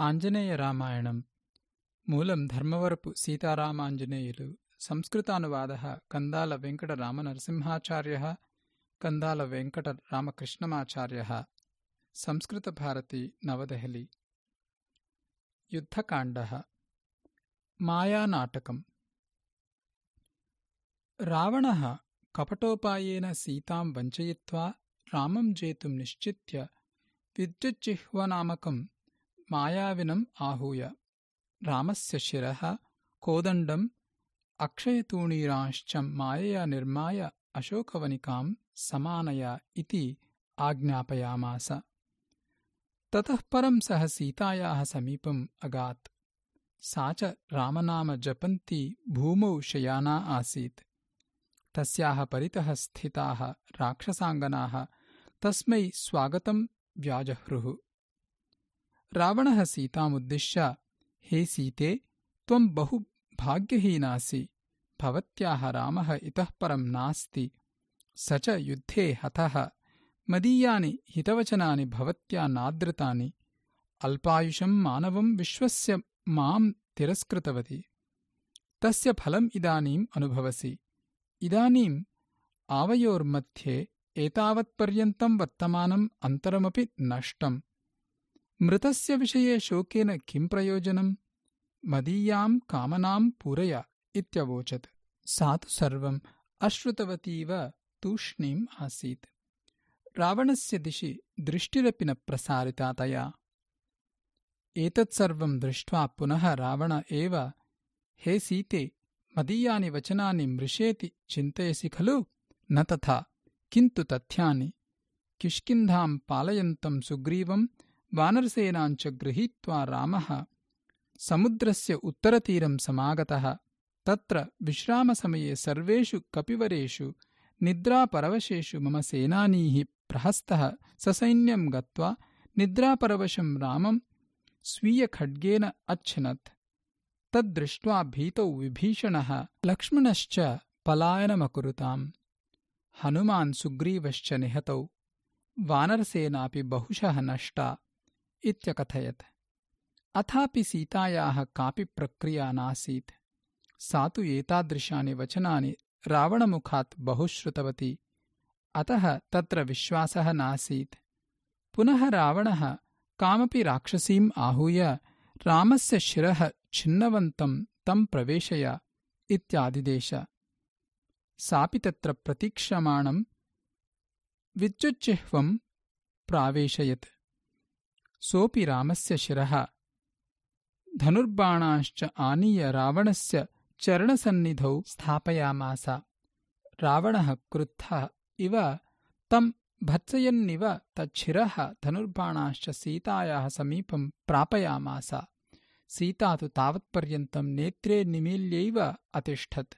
आञ्जनेयरामायणम् मूलं धर्मवरपु सीतारामाञ्जनेयुलु संस्कृतानुवादः कन्दालवेङ्कटरामनरसिंहाचार्यः कन्दालवेङ्कटरामकृष्णमाचार्यः संस्कृतभारती नवदेहली। युद्धकाण्डः। मायानाटकम्। रावणः कपटोपायेन सीतां वञ्चयित्वा रामं जेतुं निश्चित्य विद्युज्जिह्वनामकम् मायाविनम् आहूय। रामस्य शिरः कोदण्डम् अक्षयतूणीरांश्च मायया निर्माय अशोकवनिकां समानय इति आज्ञापयामास। ततः परं सः सीतायाः समीपम् अगात्। सा च रामनाम जपन्ती भूमौ शयाना आसीत्। तस्याः परितः स्थिताः राक्षसाङ्गनाः तस्मै स्वागतं व्याजह्रुः रावणः सीतामुद्दिश्य हे सीते त्वं बहु भाग्यहीनासि। भवत्याः रामः इतः परं नास्ति। स च युद्धे हतः। मदीयानि हितवचनानि भवत्या नादृतानि। अल्पायुषं मानवं विश्वस्य मां तिरस्कृतवती। तस्य फलम् इदानीम् अनुभवसि। इदानीम् आवयोर्मध्ये एतावत्पर्यन्तं वर्तमानम् अन्तरमपि नष्टम् मृतस्य विषये शोकेन किं प्रयोजनम् मदीयाम् कामनाम् पूरय इत्यवोचत्। सा तु सर्वम् अश्रुतवतीव तूष्णीम् आसीत्। रावणस्य दिशि दृष्टिरपि न प्रसारिता तया। एतत्सर्वम् दृष्ट्वा पुनः रावण एव हे सीते मदीयानि वचनानि मृषेति चिन्तयसि खलु? न तथा। किन्तु तथ्यानि। किष्किन्धाम् पालयन्तम् सुग्रीवम् वानरसेनाञ्च गृहीत्वा रामः समुद्रस्य उत्तरतीरं समागतः तत्र विश्रामसमये सर्वेषु कपिवरेषु निद्रापरवशेषु मम सेनानीः प्रहस्तः ससैन्यं गत्वा निद्रापरवशं रामं स्वीयखड्गेन अच्छनत्। तद्दृष्ट्वा भीतौ विभीषणः लक्ष्मणश्च पलायनमकुरुताम्। हनुमान् सुग्रीवश्च निहतौ। वानरसेनापि बहुशः नष्टा इत्यकथयत्। अथापि सीतायाः कापि प्रक्रिया नासीत्। सा तु एतादृशानि वचनानि रावणमुखात् बहु श्रुतवती अतः तत्र विश्वासः नासीत्। पुनः रावणः कामपि राक्षसीम् आहूय रामस्य शिरः छिन्नवन्तं तं प्रवेशय इत्यादिदेश। सापि तत्र प्रतीक्षमाणम् विद्युज्जिह्वम् प्रावेशयत् सोऽपि रामस्य शिरः। धनुर्बाणाश्च आनीय रावणस्य चरणसन्निधौ स्थापयामास। रावणः क्रुद्धः इव तं भत्सयन्निव तच्छिरः धनुर्बाणाश्च सीतायाः समीपं प्रापयामास। सीता तु तावत्पर्यन्तं नेत्रे निमील्यैव अतिष्ठत्।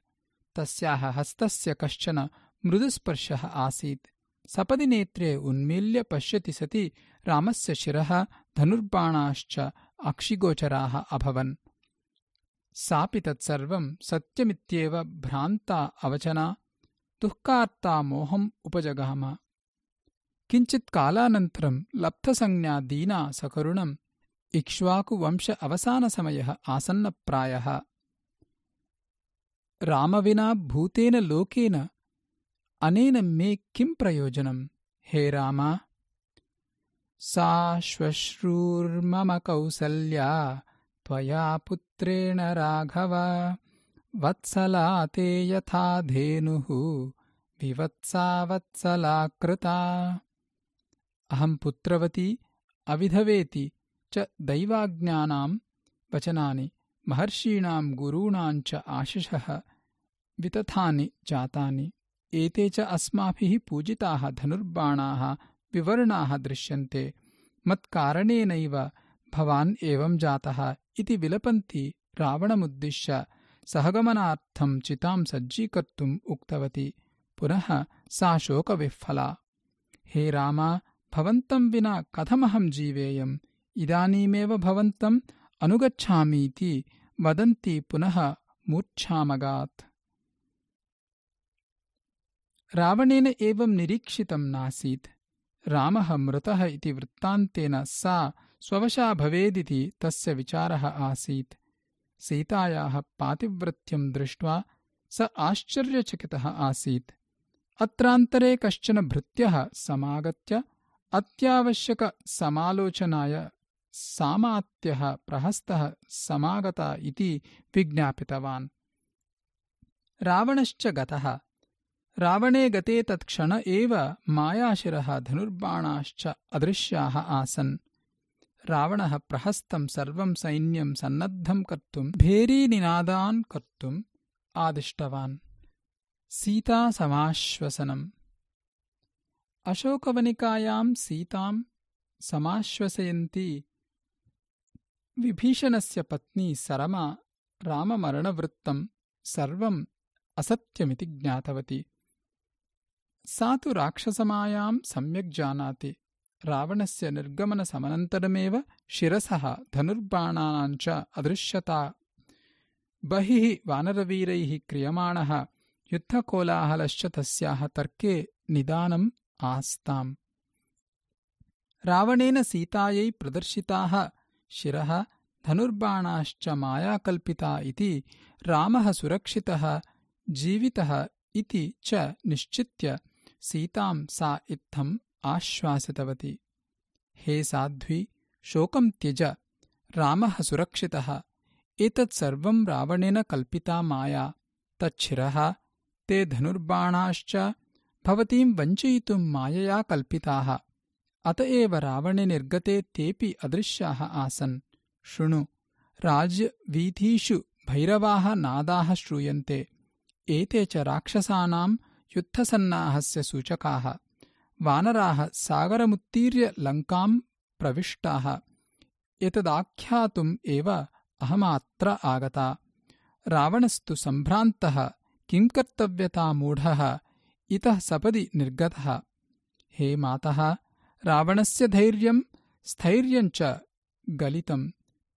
तस्याः हस्तस्य कश्चन मृदुस्पर्शः आसीत्। सपदि नेत्रे उन्मील्य पश्यति सति रामस्य शिरः धनुर्बाणाश्च अक्षिगोचराः अभवन्। सापि तत्सर्वं सत्यमित्येव भ्रान्ता अवचना दुःखार्ता मोहम् उपजगाम किञ्चित्कालानन्तरं लब्धसंज्ञा दीना सकरुणम् इक्ष्वाकुवंश अवसानसमयः आसन्नप्रायः। रामविना भूतेन लोकेन अनेन मे किं प्रयोजनम् हे राम सा श्वश्रूर्मम कौसल्या त्वया पुत्रेण राघव। वत्सला ते यथा धेनुः विवत्सा वत्सला कृता। अहम् पुत्रवती अविधवेति च दैवाज्ञानाम् वचनानि महर्षीणाम् गुरूणाम् च आशिषः वितथानि जातानि। एते च अस्माभिः पूजिताः धनुर्बाणाः विवर्णाः दृश्यन्ते मत्कारणेनैव भवान् एवं जातः इति विलपन्ती रावणमुद्दिश्य सहगमनार्थं चितां सज्जीकर्तुम् उक्तवती। पुनः सा शोकविह्वला। हे राम भवन्तं विना कथमहं जीवेयम्? इदानीमेव भवन्तम् अनुगच्छामीति वदन्ती पुनः मूर्च्छामगात्। रावणेन एवं निरीक्षितं नासीत् रामः मृतः इति वृत्तान्तेन सा स्ववशा भवेदिति तस्य विचारः आसीत्। सीतायाः पातिव्रत्यं दृष्ट्वा स आश्चर्यचकितः आसीत्। अत्रान्तरे कश्चन भृत्यः समागत्य अत्यावश्यकसमालोचनाय सामात्यः प्रहस्तः समागता इति विज्ञापितवान्। रावणश्च गतः रावणे गते तत्क्षण एव मायाशिरः धनुर्बाणाश्च अदृश्याः आसन्। रावणः प्रहस्तं सर्वं सैन्यं सन्नद्धं कर्तुं भेरीनिनादान् कर्तुम् आदिष्टवान्। सीतासमाश्वसनम् अशोकवनिकायां सीतां समाश्वसयन्ती विभीषणस्य पत्नी सरमा राममरणवृत्तं सर्वम् असत्यमिति ज्ञातवती सा तु राक्षसमायां सम्यक् जानाति। रावणस्य निर्गमनसमनन्तरमेव शिरसः धनुर्बाणानाञ्च अदृश्यता। बहिः वानरवीरैः क्रियमाणः युद्धकोलाहलश्च तस्याः तर्के निदानम् आस्ताम्। रावणेन सीतायै प्रदर्शिताः शिरः धनुर्बाणाश्च मायाकल्पिता इति रामः सुरक्षितः जीवितः इति च निश्चित्य सीतां सा इत्थम् आश्वासितवती। हे साध्वी शोकं त्यज रामः सुरक्षितः। एतत्सर्वं रावणेन कल्पिता माया। तच्छिरः ते धनुर्बाणाश्च भवतीं वञ्चयितुं मायया कल्पिताः। अत एव रावणे निर्गते तेऽपि अदृश्याः आसन्। शृणु राज्यवीथीषु भैरवाः नादाः श्रूयन्ते। एते च राक्षसानां युद्धसन्नाहस्य सूचकाः। वानराः सागरमुत्तीर्य लङ्काम् प्रविष्टाः। एतदाख्यातुम् एव अहमात्र आगता। रावणस्तु सम्भ्रान्तः किं कर्तव्यतामूढः इतः सपदि निर्गतः। हे मातः रावणस्य धैर्यं स्थैर्यञ्च गलितम्।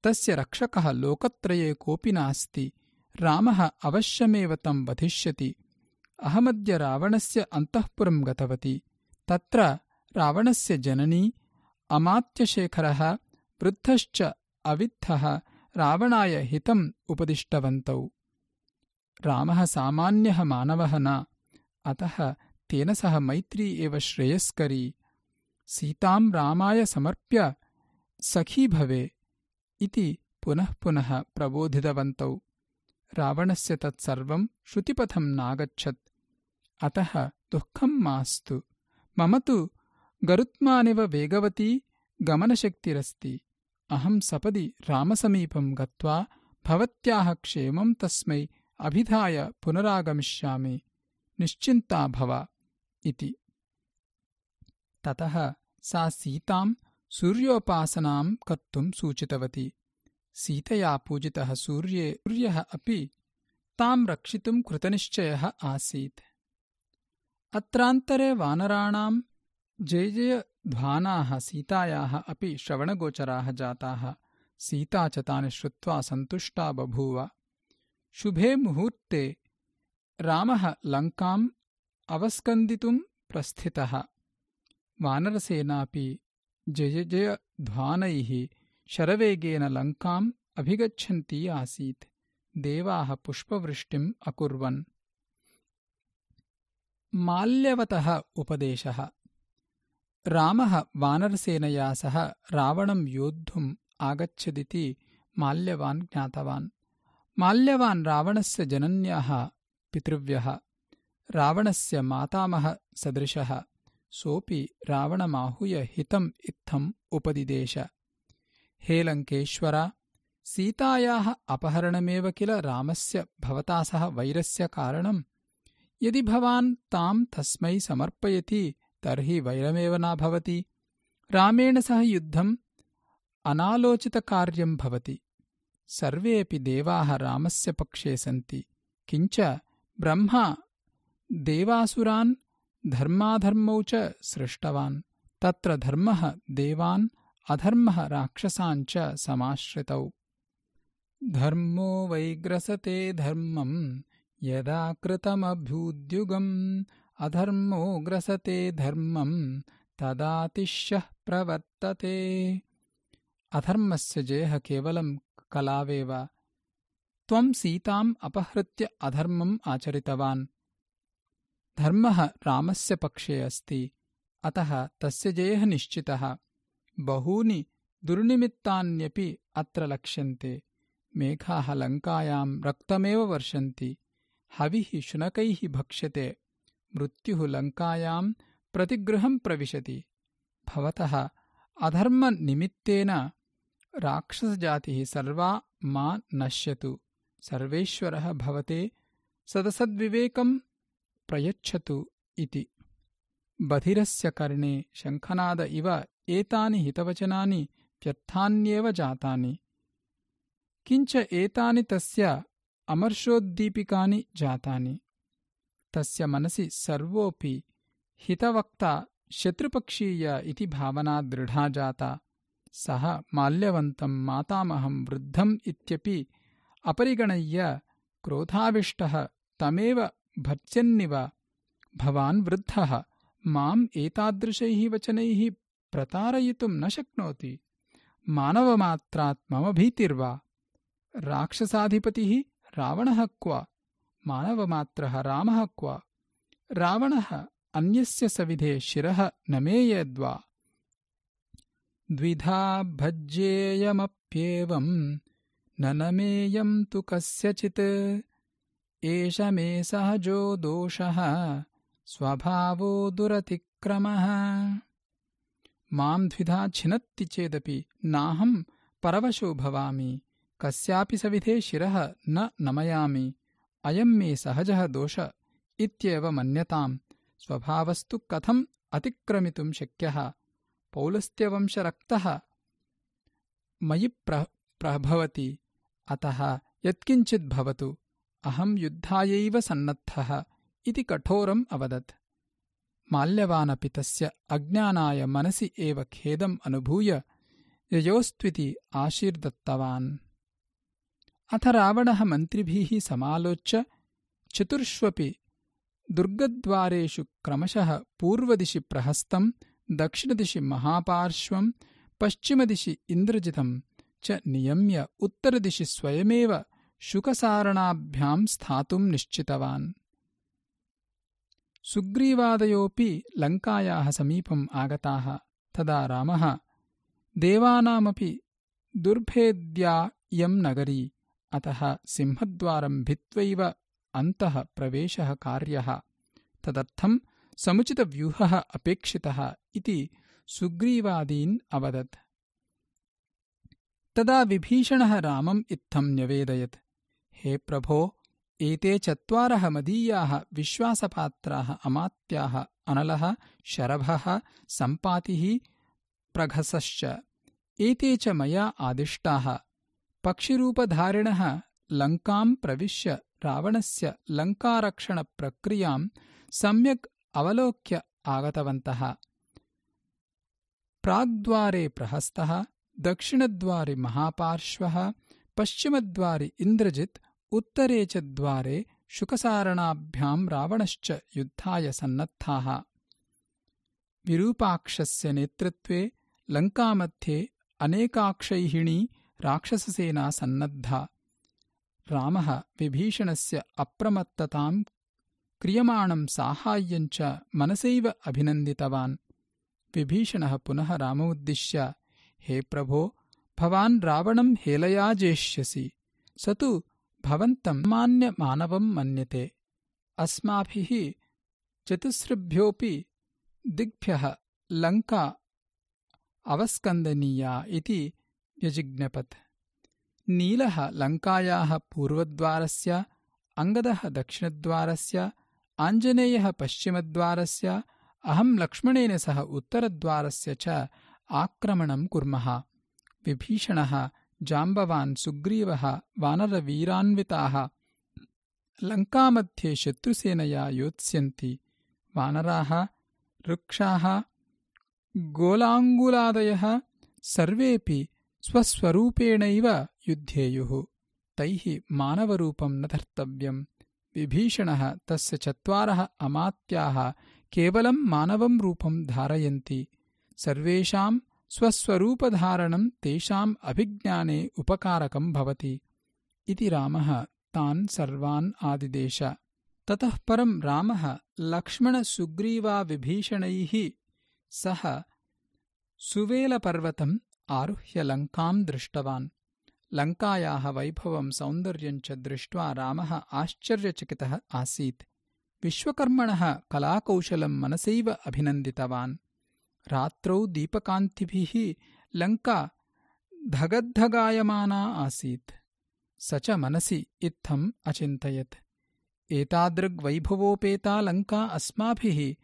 तस्य रक्षकः लोकत्रये कोऽपि नास्ति। रामः अवश्यमेव तं वधिष्यति अहमद्य रावणस्य अन्तःपुरं गतवती। तत्र रावणस्य जननी अमात्यशेखरः वृद्धश्च अविद्धः रावणाय हितम् उपदिष्टवन्तौ। रामः सामान्यः मानवः न। अतः तेन सह मैत्री एव श्रेयस्करी। सीतां रामाय समर्प्य सखी भवे इति पुनः पुनः प्रबोधितवन्तौ। रावणस्य तत्सर्वं श्रुतिपथं नागच्छत् अतः दुःखं मास्तु। मम तु गरुत्मानिव वेगवती गमनशक्तिरस्ति। अहं सपदि रामसमीपं गत्वा भवत्याः क्षेमं तस्मै अभिधाय पुनरागमिष्यामि। निश्चिन्ता भव इति। ततः सा सीतां सूर्योपासनां कर्तुं सूचितवती। सीतया पूजितः सूर्ये सूर्यः अपि तां रक्षितुं कृतनिश्चयः आसीत् अत्रान्तरे वानराणां जयजयध्वानाः सीतायाः अपि श्रवणगोचराः जाताः। सीता च तानि श्रुत्वा सन्तुष्टा बभूव। शुभे मुहूर्ते रामः लङ्काम् अवस्कन्दितुं प्रस्थितः। वानरसेनापि जयजयध्वानैः शरवेगेन लङ्काम् अभिगच्छन्ती आसीत्। देवाः पुष्पवृष्टिम् अकुर्वन् माल्यवतः उपदेशः। रामः वानरसेनया सह रावणं योद्धुम् आगच्छदिति माल्यवान् ज्ञातवान्। माल्यवान् रावणस्य जनन्याः पितृव्यः। रावणस्य मातामहसदृशः सोऽपि रावणमाहूय हितम् इत्थम् उपदिदेश। हे लङ्केश्वर सीतायाः अपहरणमेव किल रामस्य भवता सह वैरस्य कारणम् यदि भवान् ताम् तस्मै समर्पयति तर्हि वैरमेव न भवति। रामेण सह युद्धम् अनालोचितकार्यम् भवति। सर्वेऽपि देवाः रामस्य पक्षे सन्ति। किञ्च ब्रह्मा देवासुरान् धर्माधर्मौ च सृष्टवान्। तत्र धर्मः देवान् अधर्मः राक्षसाञ्च समाश्रितौ। धर्मो वैग्रसते धर्मम् यदा कृतमभ्युद्युगम् अधर्मो ग्रसते धर्मम् तदातिश्यः प्रवर्तते। अधर्मस्य जयः केवलं कलावेव। त्वं सीताम् अपहृत्य अधर्मम् आचरितवान्। धर्मः रामस्य पक्षे अस्ति। अतः तस्य जयः निश्चितः। बहूनि दुर्निमित्तान्यपि अत्र लक्ष्यन्ते। मेघाः लङ्कायाम् रक्तमेव वर्षन्ति हविः शुनकैः भक्ष्यते। मृत्युः लङ्कायाम् प्रतिगृहम् प्रविशति। भवतः अधर्मनिमित्तेन राक्षसजातिः सर्वा मा नश्यतु। सर्वेश्वरः भवते सदसद्विवेकम् प्रयच्छतु इति। बधिरस्य कर्णे शङ्खनाद इव एतानि हितवचनानि व्यर्थान्येव जातानि। किञ्च एतानि तस्य अमर्षोद्दीपिकानि जातानि। तस्य मनसि सर्वोऽपि हितवक्ता शत्रुपक्षीय इति भावना दृढा जाता। सः माल्यवन्तम् मातामहम् वृद्धम् इत्यपि अपरिगणय्य क्रोधाविष्टः तमेव भर्त्यन्निव भवान् वृद्धः, माम् एतादृशैः वचनैः प्रतारयितुम् न शक्नोति। मानवमात्रात् मम भीतिर्वा। राक्षसाधिपतिः रावणः क्व? मानवमात्रः रामः क्व? रावणः अन्यस्य सविधे शिरः न मेयेद्वा? द्विधा भज्येयमप्येवम् न नमेयम् तु कस्यचित्। एष मे सहजो दोषः स्वभावो दुरतिक्रमः। माम् द्विधा छिनत्ति चेदपि नाहम् परवशो भवामि कस्यापि सविधे शिरः न नमयामि। अयम् मे सहजः दोष इत्येव मन्यताम्। स्वभावस्तु कथम् अतिक्रमितुम् शक्यः? पौलस्त्यवंशरक्तः मयि प्रभवति। अतः यत्किञ्चिद्भवतु अहम् युद्धायैव सन्नद्धः इति कठोरम् अवदत्। माल्यवानपि तस्य अज्ञानाय मनसि एव खेदम् अनुभूय ययोस्त्विति आशीर्दत्तवान् अथ रावणः मन्त्रिभिः समालोच्य चतुर्ष्वपि दुर्गद्वारेषु क्रमशः पूर्वदिशि प्रहस्तम् दक्षिणदिशि महापार्श्वम् पश्चिमदिशि इन्द्रजितम् च नियम्य उत्तरदिशि स्वयमेव शुकसारणाभ्याम् स्थातुम् निश्चितवान्। सुग्रीवादयोऽपि लङ्कायाः समीपम् आगताः। तदा रामः देवानामपि दुर्भेद्या इयम् नगरी अतः सिंहद्वारम् भित्त्वैव अन्तः प्रवेशः कार्यः। तदर्थम् समुचितव्यूहः अपेक्षितः इति सुग्रीवादीन् अवदत्। तदा विभीषणः रामम् इत्थम् न्यवेदयत्। हे प्रभो एते चत्वारः मदीयाः विश्वासपात्राः अमात्याः अनलः शरभः सम्पातिः प्रघसश्च एते च मया आदिष्टाः पक्षिरूपधारिणः लङ्काम् प्रविश्य रावणस्य लङ्कारक्षणप्रक्रियाम् सम्यक् अवलोक्य आगतवन्तः। प्राग्द्वारे प्रहस्तः दक्षिणद्वारि महापार्श्वः पश्चिमद्वारि इन्द्रजित् उत्तरे च द्वारे शुकसारणाभ्याम् रावणश्च युद्धाय सन्नद्धाः। विरूपाक्षस्य नेतृत्वे लङ्कामध्ये अनेकाक्षैहिणी राक्षससेना सन्नद्धा। रामः विभीषणस्य अप्रमत्तताम् क्रियमाणम् साहाय्यम् च मनसैव अभिनन्दितवान्। विभीषणः पुनः राममुद्दिश्य हे प्रभो भवान् रावणम् हेलया जेष्यसि स तु भवन्तम् मान्यमानवम् मन्यते। अस्माभिः चतुसृभ्योऽपि दिग्भ्यः लङ्का अवस्कन्दनीया इति व्यजिज्ञपत् नीलः लङ्कायाः पूर्वद्वारस्य अङ्गदः दक्षिणद्वारस्य आञ्जनेयः पश्चिमद्वारस्य अहम् लक्ष्मणेन सह उत्तरद्वारस्य च आक्रमणम् कुर्मः। विभीषणः जाम्बवान् सुग्रीवः वानरवीरान्विताः लङ्कामध्ये शत्रुसेनया योत्स्यन्ति। वानराः वृक्षाः गोलाङ्गुलादयः सर्वेऽपि स्वस्वरूपेणैव युध्येयुः तैः मानवरूपम् न धर्तव्यम्। विभीषणः तस्य चत्वारः अमात्याः केवलम् मानवम् रूपम् धारयन्ति। सर्वेषाम् स्वस्वरूपधारणम् तेषाम् अभिज्ञाने उपकारकम् भवति। इति रामः तान् सर्वान् आदिदेश। ततः परम् रामः लक्ष्मणसुग्रीवाविभीषणैः सह सुवेलपर्वतम् आरुह्य लङ्काम् दृष्टवान्। लङ्कायाः वैभवम् सौन्दर्यम् च दृष्ट्वा रामः आश्चर्यचकितः आसीत्। विश्वकर्मणः कलाकौशलम् मनसैव अभिनन्दितवान्। रात्रौ दीपकान्तिभिः लङ्का धगद्धगायमाना आसीत्। स च मनसि इत्थम् अचिन्तयत्। एतादृग्वैभवोपेता लङ्का अस्माभिः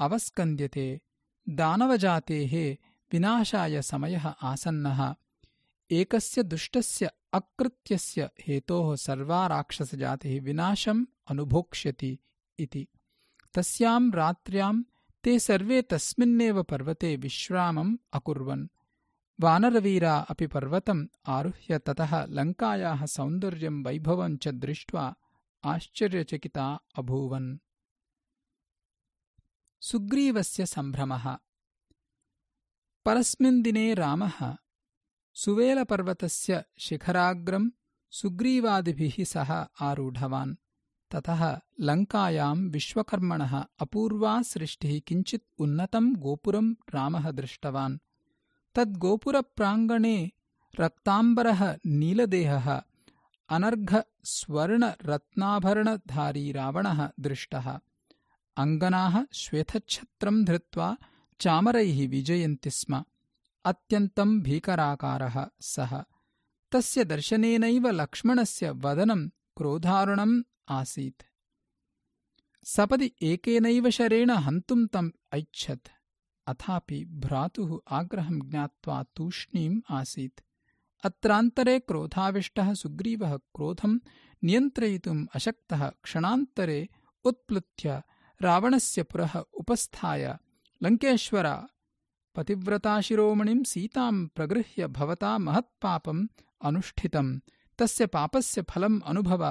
अवस्कन्द्यते। दानवजातेः विनाशाय समयः आसन्नः। एकस्य दुष्टस्य अकृत्यस्य हेतोः सर्वा राक्षसजातिः विनाशम् अनुभोक्ष्यति इति। तस्याम् रात्र्याम् ते सर्वे तस्मिन्नेव पर्वते विश्रामम् अकुर्वन्। वानरवीरा अपि पर्वतम् आरुह्य ततः लङ्कायाः सौन्दर्यम् वैभवम् च दृष्ट्वा आश्चर्यचकिता अभूवन्। सुग्रीवस्य सम्भ्रमः परस्मिन् दिने रामः सुवेलपर्वतस्य शिखराग्रम् सुग्रीवादिभिः सह आरूढवान्। ततः लङ्कायाम् विश्वकर्मणः अपूर्वा सृष्टिः किञ्चित् उन्नतम् गोपुरम् रामः दृष्टवान्। तद्गोपुरप्राङ्गणे रक्ताम्बरः नीलदेहः अनर्घस्वर्णरत्नाभरणधारी रावणः दृष्टः। अङ्गनाः श्वेतच्छत्रम् धृत्वा चामरैः विजयन्ति स्म। अत्यन्तम् भीकराकारः सः। तस्य दर्शनेनैव लक्ष्मणस्य वदनम् क्रोधारुणम् आसीत्। सपदि एकेनैव शरेण हन्तुम् तम् ऐच्छत्। अथापि भ्रातुः आग्रहम् ज्ञात्वा तूष्णीम् आसीत्। अत्रान्तरे क्रोधाविष्टः सुग्रीवः क्रोधम् नियन्त्रयितुम् अशक्तः क्षणान्तरे उत्प्लुत्य रावणस्य पुरः उपस्थाय लङ्केश्वर पतिव्रताशिरोमणिम् सीताम् प्रगृह्य भवता महत्पापम् अनुष्ठितम् तस्य पापस्य फलम् अनुभव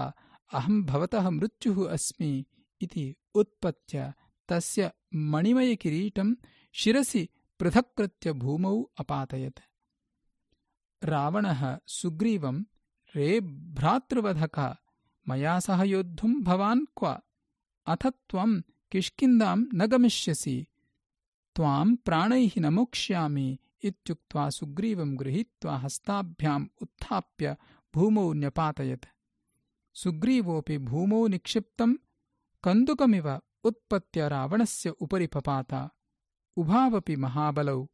अहम् भवतः मृत्युः अस्मि इति उत्पत्य तस्य मणिमयकिरीटम् शिरसि पृथक्कृत्य भूमौ अपातयत्। रावणः सुग्रीवम् रे भ्रातृवधक मया सह योद्धुम् भवान् क्व? अथ त्वम् किष्किन्दाम् न गमिष्यसि त्वाम् प्राणैः न मोक्ष्यामि इत्युक्त्वा सुग्रीवम् गृहीत्वा हस्ताभ्याम् उत्थाप्य भूमौ न्यपातयत्। सुग्रीवोऽपि भूमौ निक्षिप्तम् कन्दुकमिव उत्पत्य रावणस्य उपरि पपात। उभावपि महाबलौ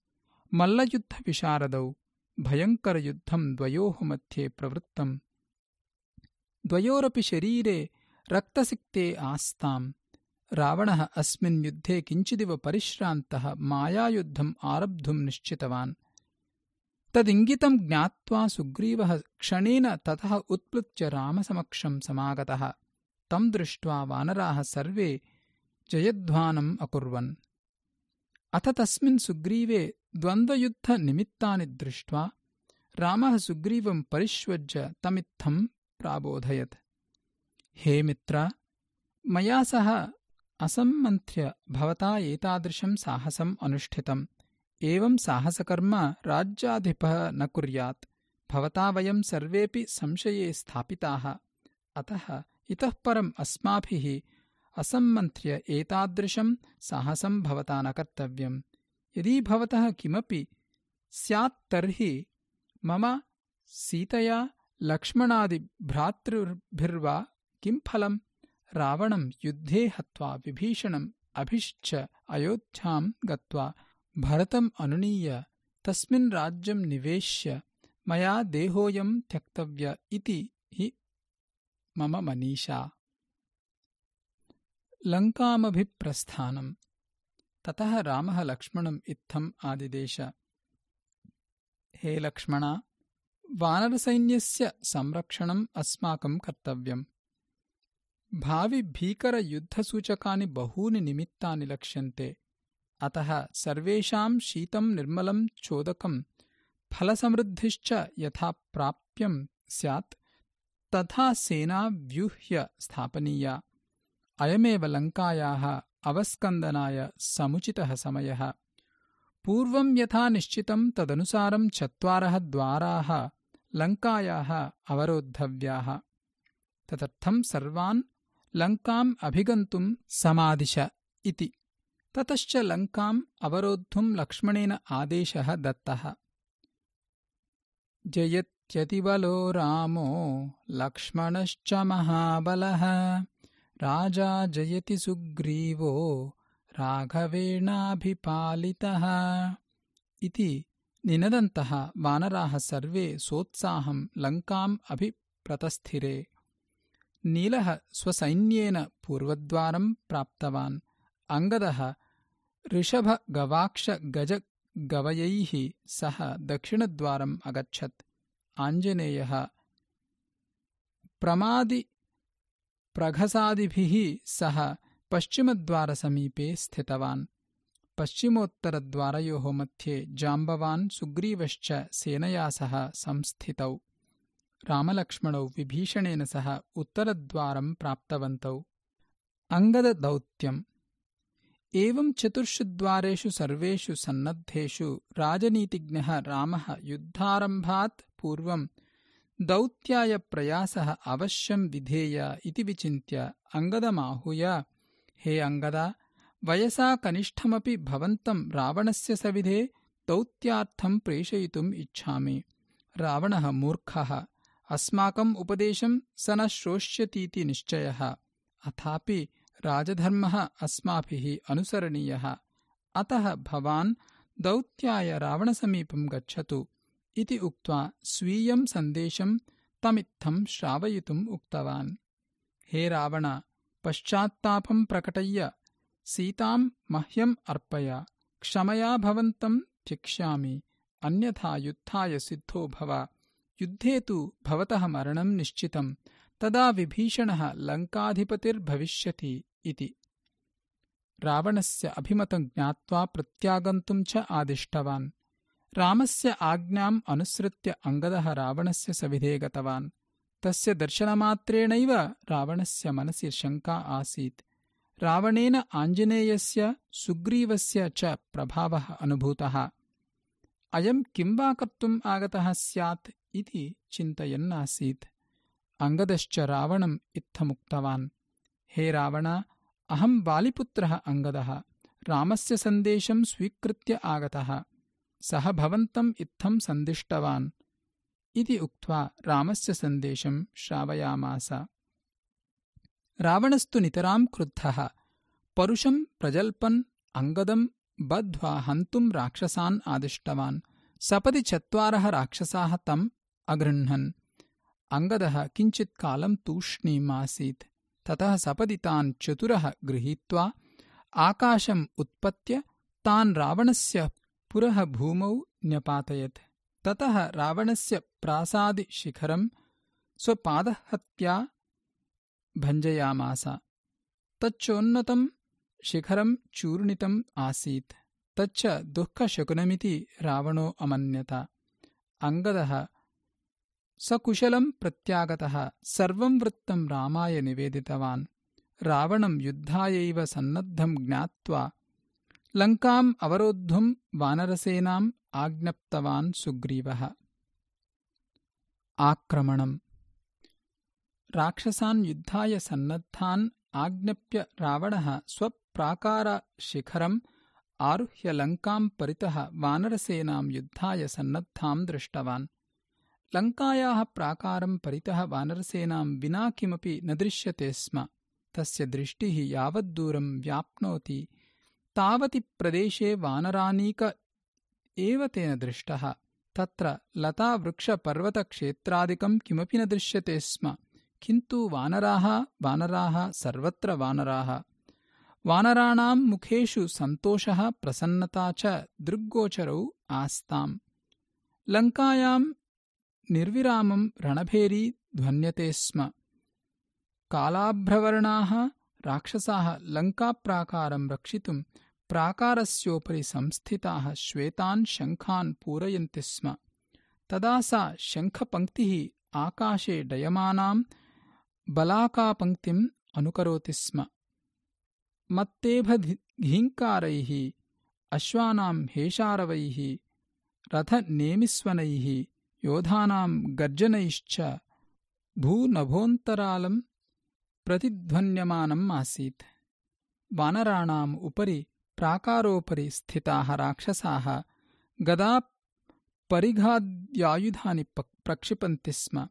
मल्लयुद्धविशारदौ भयङ्करयुद्धम् द्वयोः मध्ये प्रवृत्तम् द्वयोरपि शरीरे रक्तसिक्ते आस्ताम् रावणः अस्मिन् युद्धे किञ्चिदिव परिश्रान्तः मायायुद्धम् आरब्धुम् निश्चितवान्। तदिङ्गितम् ज्ञात्वा सुग्रीवः क्षणेन ततः उत्प्लुत्य रामसमक्षम् समागतः। तम् दृष्ट्वा वानराः सर्वे जयध्वानम् अकुर्वन्। अथ तस्मिन् सुग्रीवे द्वन्द्वयुद्धनिमित्तानि दृष्ट्वा रामः सुग्रीवम् परिष्वज्य तमित्थम् प्राबोधयत्। हे मित्र मया सह असम्मन्थ्य भवता एतादृशम् साहसम् अनुष्ठितम्। एवम् साहसकर्म राज्याधिपः न कुर्यात्। भवता वयम् सर्वेऽपि संशये स्थापिताः। अतः इतः परम् अस्माभिः असम्मन्थ्य एतादृशम् साहसम् भवता न कर्तव्यम्। यदि भवतः किमपि स्यात्तर्हि मम सीतया लक्ष्मणादिभ्रातृभिर्वा किम् फलम् रावणम् युद्धे हत्वा विभीषणम् अभिश्च अयोध्याम् गत्वा भरतम् अनुनीय तस्मिन् राज्यम् निवेश्य मया देहोऽयम् त्यक्तव्य इति हि मम मनीषा। लङ्कामभिप्रस्थानम् ततः रामः लक्ष्मणम् इत्थम् आदिदेश। हे लक्ष्मणा वानरसैन्यस्य संरक्षणम् अस्माकम् कर्तव्यम् भाविभीकरयुद्धसूचकानि बहूनि निमित्तानि लक्ष्यन्ते अतः सर्वेषाम् शीतम् निर्मलम् चोदकम् फलसमृद्धिश्च यथा प्राप्यम् स्यात् तथा सेना व्यूह्य स्थापनीया अयमेव लङ्कायाः अवस्कन्दनाय समुचितः समयः पूर्वं यथा निश्चितं तदनुसारं चत्वारः द्वाराः लङ्कायाः अवरोद्धव्याः तदर्थं सर्वान् लङ्काम् अभिगन्तुम् समादिश इति। ततश्च लङ्काम् अवरोद्धुम् लक्ष्मणेन आदेशः दत्तः। जयत्यतिबलो रामो लक्ष्मणश्च महाबलः। राजा जयति सुग्रीवो राघवेणाभिपालितः। इति निनदन्तः वानराः सर्वे सोत्साहम् लङ्काम् अभिप्रतस्थिरे नीलः स्वसैन्येन पूर्वद्वारम् प्राप्तवान्। अङ्गदः ऋषभगवाक्षगजगवयैः सह दक्षिणद्वारम् अगच्छत्। आञ्जनेयः प्रमादिप्रघसादिभिः सह पश्चिमद्वारसमीपे स्थितवान्। पश्चिमोत्तरद्वारयोः मध्ये जाम्बवान् सुग्रीवश्च सेनया सह संस्थितौ रामलक्ष्मणौ विभीषणेन सह उत्तरद्वारम् प्राप्तवन्तौ। अङ्गददौत्यम् एवम् चतुर्षु द्वारेषु सर्वेषु सन्नद्धेषु राजनीतिज्ञः रामः युद्धारम्भात् पूर्वम् दौत्याय प्रयासः अवश्यम् विधेय इति विचिन्त्य अङ्गदमाहूय हे अङ्गद वयसा कनिष्ठमपि भवन्तम् रावणस्य सविधे दौत्यार्थम् प्रेषयितुम् इच्छामि। रावणः मूर्खः अस्माकम् उपदेशम् स न श्रोष्यतीति निश्चयः। अथापि राजधर्मः अस्माभिः अनुसरणीयः। अतः भवान् दौत्याय रावणसमीपम् गच्छतु इति उक्त्वा स्वीयम् सन्देशम् तमित्थम् श्रावयितुम् उक्तवान्। हे रावण पश्चात्तापम् प्रकटय्य सीताम् मह्यम् अर्पय। क्षमया भवन्तम् त्यक्ष्यामि अन्यथा युद्धाय सिद्धो भव युद्धे तु भवतः मरणम् निश्चितम् तदा विभीषणः लङ्काधिपतिर्भविष्यति इति। रावणस्य अभिमतं ज्ञात्वा प्रत्यागन्तुम् च आदिष्टवान्। रामस्य आज्ञाम् अनुसृत्य अङ्गदः रावणस्य सविधे गतवान्। तस्य दर्शनमात्रेणैव रावणस्य मनसि शङ्का आसीत्। रावणेन आञ्जनेयस्य सुग्रीवस्य च प्रभावः अनुभूतः। अयम् किम् वा कर्तुम् आगतः स्यात् इति चिन्तयन्नासीत्। अङ्गदश्च रावणम् इत्थमुक्तवान्। हे रावण अहम् बालिपुत्रः अङ्गदः। रामस्य सन्देशम् स्वीकृत्य आगतः। सः भवन्तम् इत्थम् सन्दिष्टवान्। इति उक्त्वा रामस्य सन्देशम् श्रावयामास। रावणस्तु नितराम् क्रुद्धः। परुषम् प्रजल्पन् अङ्गदम् बद्ध्वा हन्तुम् राक्षसान् आदिष्टवान्। सपदि चत्वारः राक्षसाः तम् अगृह्णन्। अङ्गदः किञ्चित्कालम् तूष्णीमासीत् ततः सपदि तान् चतुरः गृहीत्वा आकाशम् उत्पत्य तान् रावणस्य पुरः भूमौ न्यपातयत्। ततः रावणस्य प्रासादिशिखरम् स्वपादहत्या भञ्जयामास। तच्चोन्नतम् शिखरम् चूर्णितम् आसीत्। तच्च दुःखशकुनमिति रावणो अमन्यत। अङ्गदः सकुशलम् प्रत्यागतः सर्वम् वृत्तम् रामाय निवेदितवान्। रावणम् युद्धायैव सन्नद्धम् ज्ञात्वा लङ्काम् अवरोद्धुम् वानरसेनाम् आज्ञप्तवान् सुग्रीवः। आक्रमणम्। राक्षसान् युद्धाय सन्नद्धान् आज्ञप्य रावणः स्वप्राकारशिखरम् आरुह्य लङ्काम् परितः वानरसेनाम् युद्धाय सन्नद्धाम् दृष्टवान् लङ्कायाः प्राकारम् परितः वानरसेनाम् विना किमपि न दृश्यते स्म। तस्य दृष्टिः यावद्दूरम् व्याप्नोति। तावति प्रदेशे वानरानीक एव तेन दृष्टः। तत्र लतावृक्षपर्वतक्षेत्रादिकम् किमपि न दृश्यते स्म। किन्तु वानराः वानराः सर्वत्र वानराः। वानराणाम् मुखेषु सन्तोषः प्रसन्नता च दृग्गोचरौ आस्ताम्। लङ्कायाम् निर्विरामम् रणभेरी ध्वन्यते स्म। कालाभ्रवर्णाः राक्षसाः लङ्काप्राकारम् रक्षितुम् प्राकारस्योपरि संस्थिताः श्वेतान् शङ्खान् पूरयन्ति स्म। तदा सा शङ्खपङ्क्तिः आकाशे डयमानाम् बलाकापङ्क्तिम् अनुकरोति स्म। मत्तेभघीङ्कारैः अश्वानाम् हेषारवैः रथनेमिस्वनैः योधानाम् गर्जनैश्च भूनभोऽन्तरालम् प्रतिध्वन्यमानम् आसीत्। वानराणाम् उपरि प्राकारोपरि स्थिताः राक्षसाः गदा परिघाद्यायुधानि प्रक्षिपन्ति स्म।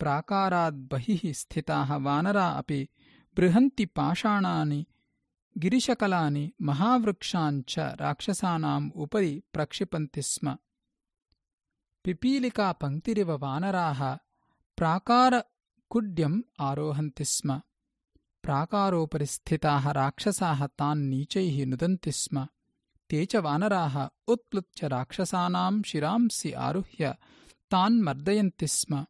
प्राकाराद्बहिः स्थिताः वानरा अपि बृहन्ति पाषाणानि गिरिशकलानि महावृक्षाञ्च राक्षसानाम् उपरि प्रक्षिपन्ति स्म पिपीलिकापङ्क्तिरिव वानराः प्राकारकुड्यम् आरोहन्ति स्म। प्राकारोपरि स्थिताः राक्षसाः तान् नीचैः नुदन्ति स्म। ते च वानराः उत्प्लुत्य राक्षसानाम् शिरांसि आरुह्य तान् मर्दयन्ति स्म।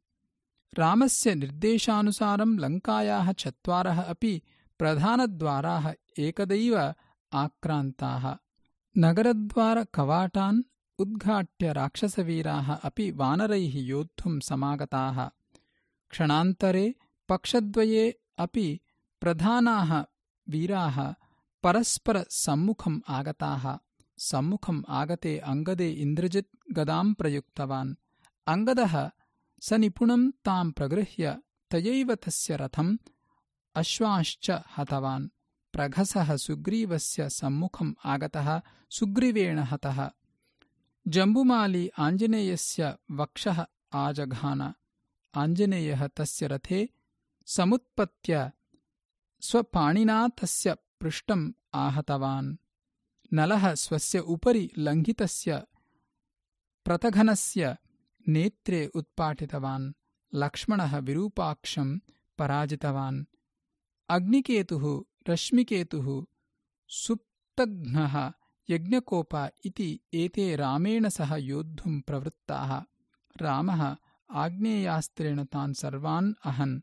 रामस्य निर्देशानुसारम् लङ्कायाः चत्वारः अपि प्रधानद्वाराः एकदैव आक्रान्ताः। नगरद्वारकवाटान् उद्घाट्य राक्षसवीराः अपि वानरैः योद्धुम् समागताः। क्षणान्तरे पक्षद्वये अपि प्रधानाः वीराः परस्परसम्मुखम् आगताः। सम्मुखम् आगते अङ्गदे इन्द्रजित् गदाम् प्रयुक्तवान्। अङ्गदः स निपुणम् ताम् प्रगृह्य तयैव तस्य रथम् अश्वांश्च हतवान्। प्रघसः सुग्रीवस्य सम्मुखम् आगतः सुग्रीवेण हतः जम्बुमाली आञ्जनेयस्य वक्षः आजघान। आञ्जनेयः तस्य रथे समुत्पत्य स्वपाणिना तस्य पृष्ठम् आहतवान्। नलः स्वस्य उपरि लङ्घितस्य प्रतघनस्य नेत्रे उत्पाटितवान्। लक्ष्मणः विरूपाक्षम् पराजितवान्। अग्निकेतुः रश्मिकेतुः सुप्तघ्नः यज्ञकोप इति एते रामेण सह योद्धुम् प्रवृत्ताः। रामः आग्नेयास्त्रेण तान् सर्वान् अहन्।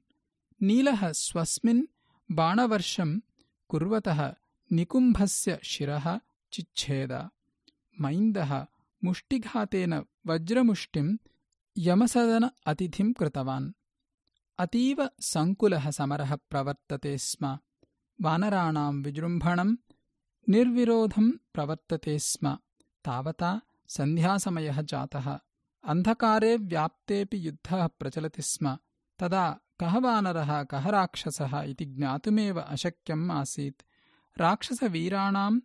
नीलः स्वस्मिन् बाणवर्षम् कुर्वतः निकुम्भस्य शिरः चिच्छेद। मैन्दः मुष्टिघातेन वज्रमुष्टिम् यमसदन अतिथिम् कृतवान्। अतीव सङ्कुलः समरः प्रवर्तते स्म। वानराणाम् विजृम्भणम् निर्विरोधम् प्रवर्तते स्म। तावता सन्ध्यासमयः जातः। अन्धकारे व्याप्तेऽपि युद्धः प्रचलति स्म। तदा कः वानरः कः राक्षसः इति ज्ञातुमेव अशक्यम् आसीत्। राक्षसवीराणाम्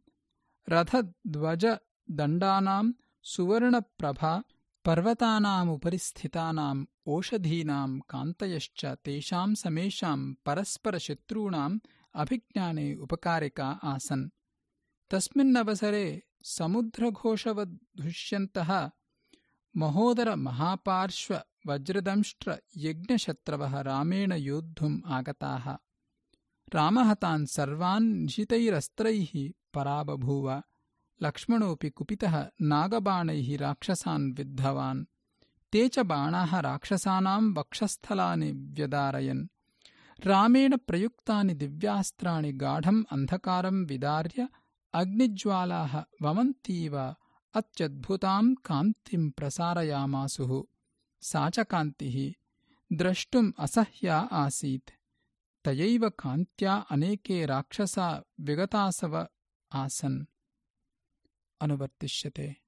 रथध्वजदण्डानाम् सुवर्णप्रभा पर्वतानामुपरि स्थितानाम् ओषधीनाम् कान्तयश्च तेषाम् समेषाम् परस्परशत्रूणाम् अभिज्ञाने उपकारिका आसन् तस्मिन्नवसरे समुद्रघोषवद्धुष्यन्तः महोदरमहापार्श्ववज्रदंष्ट्रयज्ञशत्रवः रामेण योद्धुम् आगताः। रामः तान् सर्वान् निशितैरस्त्रैः पराबभूव। लक्ष्मणोऽपि कुपितः नागबाणैः राक्षसान् विद्धवान्। ते च बाणाः राक्षसानाम् वक्षस्थलानि व्यदारयन्। रामेण प्रयुक्तानि दिव्यास्त्राणि गाढम् अन्धकारम् विदार्य अग्निज्वालाः वमन्तीव अत्यद्भुताम् कान्तिम् प्रसारयामासुः। सा च कान्तिः द्रष्टुम् असह्या आसीत्। तयैव कान्त्या अनेके राक्षसा विगतासव आसन्। अनुवर्तिष्यते